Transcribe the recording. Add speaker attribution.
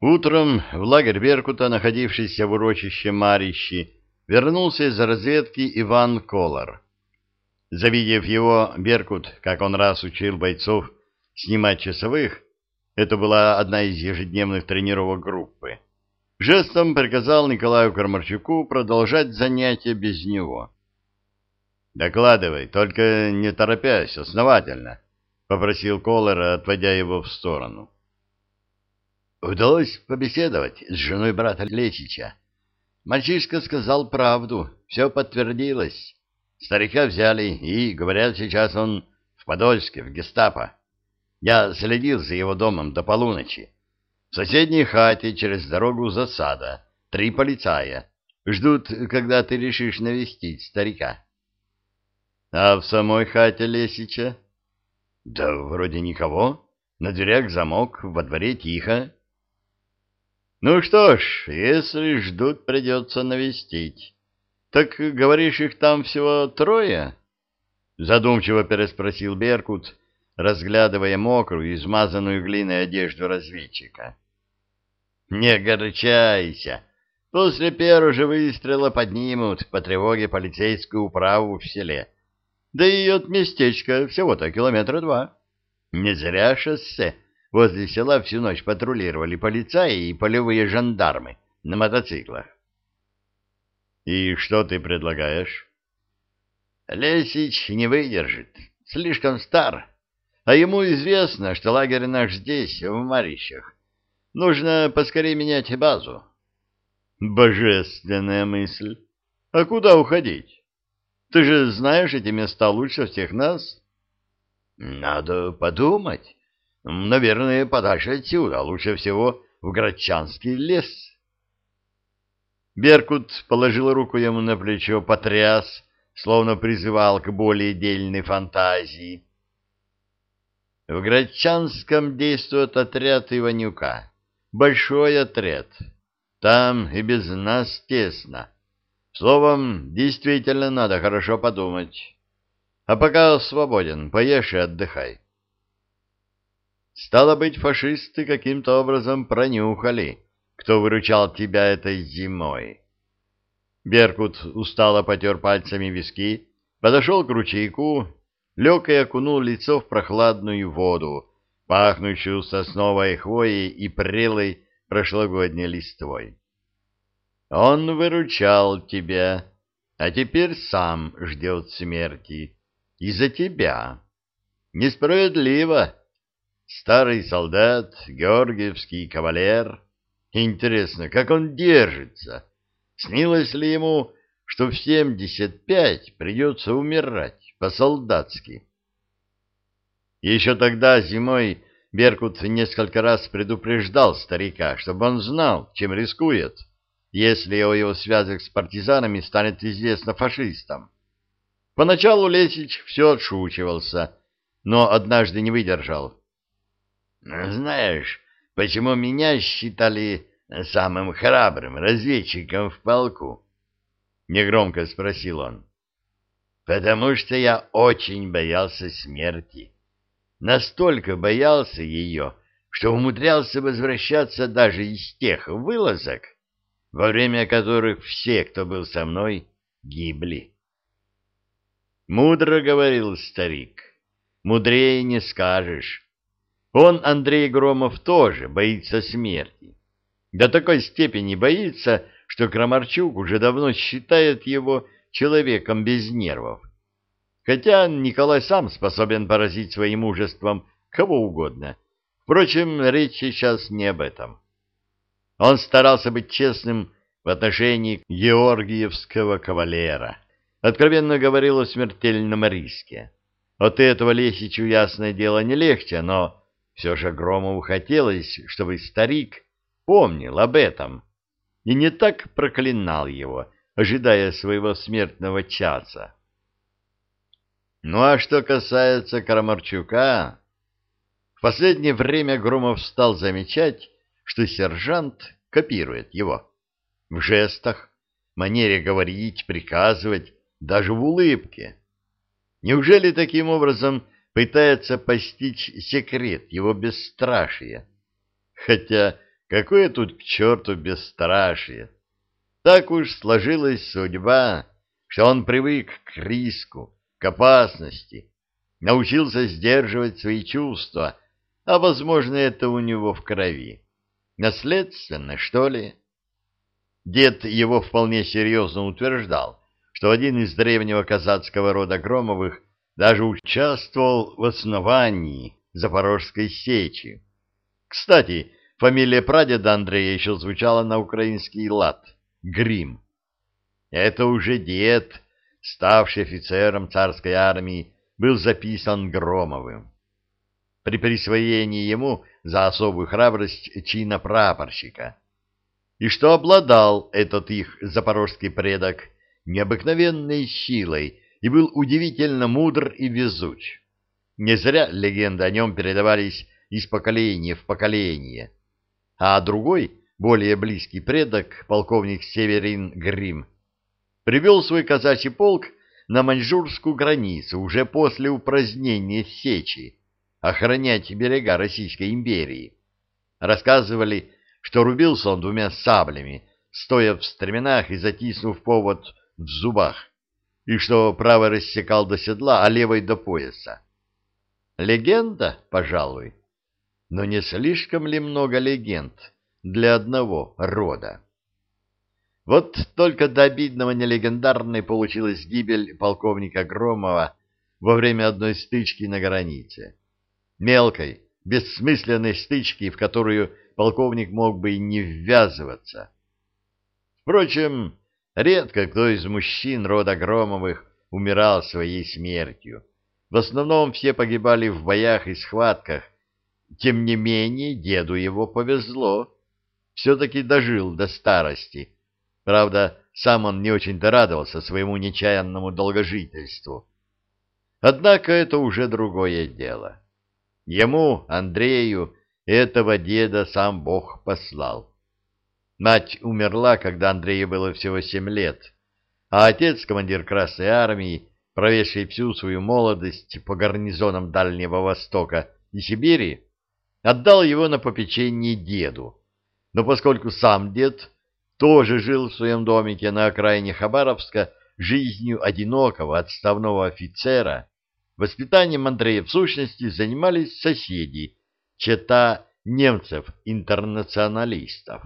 Speaker 1: Утром в лагерь Беркута, находившийся в урочище Марищи, вернулся из разведки Иван Колор. Завидев его, Беркут, как он раз учил бойцов снимать часовых, это была одна из ежедневных тренировок группы, жестом приказал Николаю Кармарчуку продолжать занятия без него. «Докладывай, только не торопясь, основательно», — попросил Колора, отводя его в сторону.
Speaker 2: Удалось побеседовать с женой брата Лечича. Мальчишка сказал правду, все подтвердилось. Старика взяли, и, говорят, сейчас он в Подольске, в гестапо. Я следил за его домом до полуночи. В соседней хате через дорогу засада. Три полицая. Ждут, когда ты решишь навестить старика.
Speaker 1: А в самой хате Лесича?
Speaker 2: Да вроде никого. На дверях замок, во дворе тихо.
Speaker 1: Ну что ж, если ждут, придется навестить. Так, говоришь, их там всего трое? Задумчиво переспросил Беркут, разглядывая мокрую, измазанную глиной одежду разведчика.
Speaker 2: Не горчайся. После первого же выстрела поднимут по тревоге полицейскую управу в селе. Да и от местечка всего-то километра два. Не зря шоссе Возле села всю ночь патрулировали полицаи и полевые жандармы на мотоциклах.
Speaker 1: «И что ты предлагаешь?»
Speaker 2: «Лесич не выдержит, слишком стар, а ему известно, что лагерь наш здесь, в Марищах. Нужно поскорее менять базу».
Speaker 1: «Божественная мысль! А куда уходить? Ты же знаешь эти места лучше всех нас?»
Speaker 2: «Надо подумать». Наверное, подальше отсюда, а лучше всего в Грачанский лес.
Speaker 1: Беркут положил руку ему на плечо, потряс, словно призывал к более дельной фантазии. В Грачанском действует отряд Иванюка. Большой отряд. Там и без нас тесно. Словом, действительно надо хорошо подумать. А пока свободен, поешь и отдыхай. Стало быть, фашисты каким-то образом пронюхали, кто выручал тебя этой зимой. Беркут устало потер пальцами виски, подошел к ручейку, лег и окунул лицо в прохладную воду, пахнущую сосновой хвоей и прелой прошлогодней листвой. Он выручал тебя, а теперь сам ждет смерти. Из-за тебя. Несправедливо Старый солдат, георгиевский кавалер. Интересно, как он держится? Снилось ли ему, что в семьдесят пять придется умирать по-солдатски? Еще тогда зимой Беркут несколько раз предупреждал старика, чтобы он знал, чем рискует, если о его связях с партизанами станет известно фашистам. Поначалу Лесич все отшучивался, но однажды не выдержал.
Speaker 2: Знаешь, почему меня считали самым храбрым разведчиком в полку? Негромко спросил он. Потому что я очень боялся смерти. Настолько боялся ее, что умудрялся возвращаться даже из тех вылазок, во время которых все, кто был со мной, гибли. Мудро говорил старик, мудрее не скажешь. Он, Андрей Громов, тоже боится смерти. До такой степени боится, что Крамарчук уже давно считает его человеком без нервов. Хотя Николай сам способен поразить своим мужеством кого угодно. Впрочем, речь сейчас не об этом. Он старался быть честным в отношении георгиевского кавалера. Откровенно говорил о смертельном риске. От этого Лесичу, ясное дело, не легче, но все же Громову хотелось, чтобы старик помнил об этом и не так проклинал его, ожидая своего смертного часа. Ну а что касается Крамарчука, в последнее время Громов стал замечать, что сержант копирует его. В жестах, манере говорить, приказывать, даже в улыбке. Неужели таким образом пытается постичь секрет его бесстрашия. Хотя
Speaker 1: какое тут к черту бесстрашие? Так уж сложилась судьба, что он привык к риску, к опасности, научился сдерживать свои чувства, а, возможно, это у него в крови. Наследственно, что ли? Дед его вполне серьезно утверждал, что один из древнего казацкого рода Громовых даже участвовал в основании Запорожской сечи. Кстати, фамилия прадеда Андрея еще звучала на украинский лад — Грим. Это уже дед, ставший офицером царской армии, был записан Громовым. При присвоении ему за особую храбрость чина прапорщика. И что обладал этот их запорожский предок необыкновенной силой и был удивительно мудр и везуч. Не зря легенды о нем передавались из поколения в поколение. А другой, более близкий предок, полковник Северин Грим, привел свой казачий полк на маньчжурскую границу уже после упразднения Сечи, охранять берега Российской империи. Рассказывали, что рубился он двумя саблями, стоя в стременах и затиснув повод в зубах, и что правый рассекал до седла, а левый до пояса. Легенда, пожалуй, но не слишком ли много легенд для одного рода? Вот только до обидного нелегендарной получилась гибель полковника Громова во время одной стычки на границе. Мелкой, бессмысленной стычки, в которую полковник мог бы и не ввязываться. Впрочем, редко кто из мужчин рода Громовых умирал своей смертью. В основном все погибали в боях и схватках. Тем не менее, деду его повезло. Все-таки дожил до старости. Правда, сам он не очень-то радовался своему нечаянному долгожительству. Однако это уже другое дело. Ему, Андрею, этого деда сам Бог послал. Мать умерла, когда Андрею было всего семь лет, а отец, командир Красной Армии, проведший всю свою молодость по гарнизонам Дальнего Востока и Сибири, отдал его на попечение деду. Но поскольку сам дед тоже жил в своем домике на окраине Хабаровска жизнью одинокого отставного офицера, воспитанием Андрея в сущности занимались соседи, чета немцев-интернационалистов.